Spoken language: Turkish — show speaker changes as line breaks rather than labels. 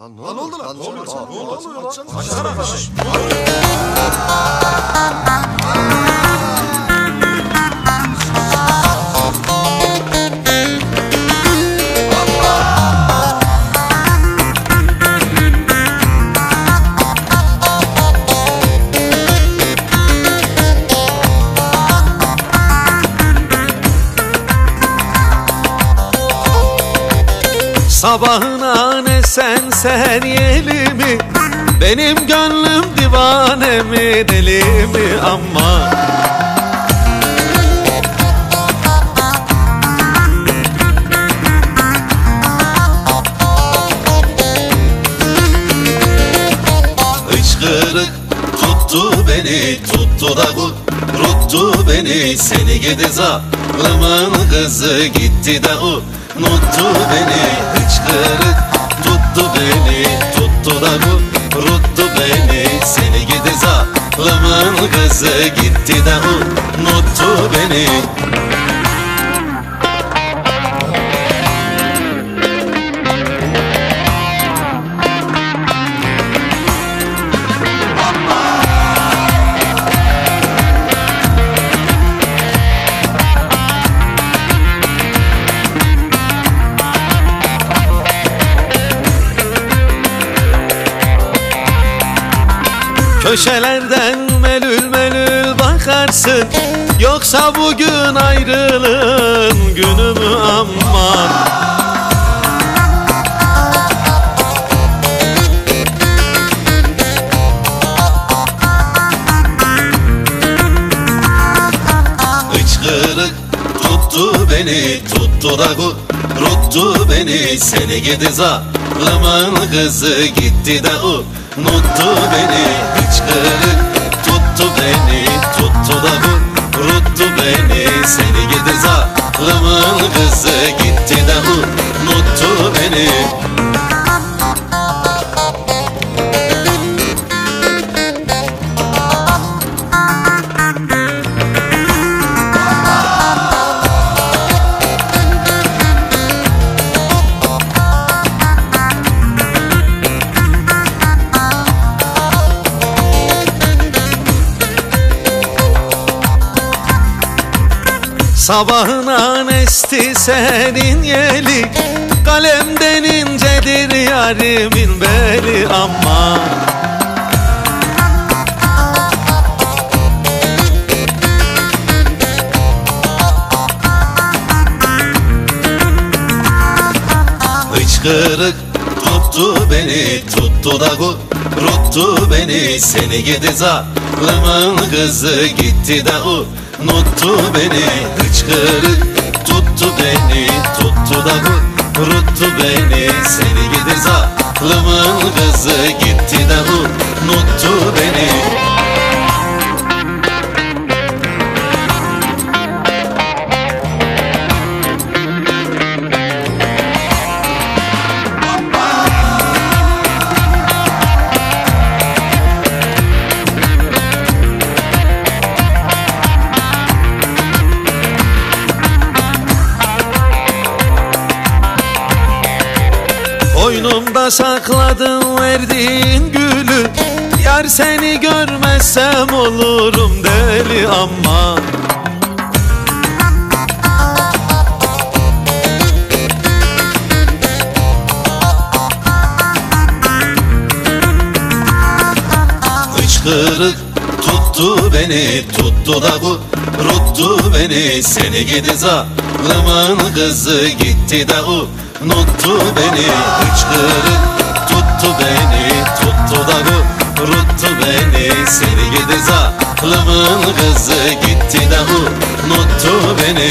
Lan ne
Lan oldu lan.
Lan
Ne oldu
oldu?
lan?
Ne
Ne
oldu?
lan?
Açsana.
Açsana
Açsana.
Sabahına ne sen seher yeli Benim gönlüm divane mi deli mi? Ama Hıçkırık tuttu beni tuttu da Ruttu beni seni gidi zalimın kızı gitti de Unuttu beni hıçkırık. Tuttu beni tuttu da Ruttu beni seni gidi zalimın kızı. Gitti de Unuttu beni Köşelerden melül melül bakarsın. Yoksa bugün ayrılığın günü mü aman. Hıçkırık tuttu beni tuttu da Ruttu beni. Seni gidi zalimın kızı gitti de Unuttu beni Sabahına esti senin yeli Kalemden incedir yarimin beli. Ama Hıçkırık tuttu beni tuttu da Ruttu beni. Seni gidi zalimın kızı gitti de Unuttu beni hıçkırık. Tuttu beni tuttu da Ruttu beni seni gidi zalimın kızı Boynumda sakladın verdiğin gülü. Yar seni görmezsem olurum deli ama. Hıçkırık tuttu beni tuttu da Ruttu beni seni gidi zalimın kızı gitti de Unuttu beni hıçkırık. Tuttu beni tuttu da Ruttu beni seni gidi zalimın kızı gitti de Unuttu beni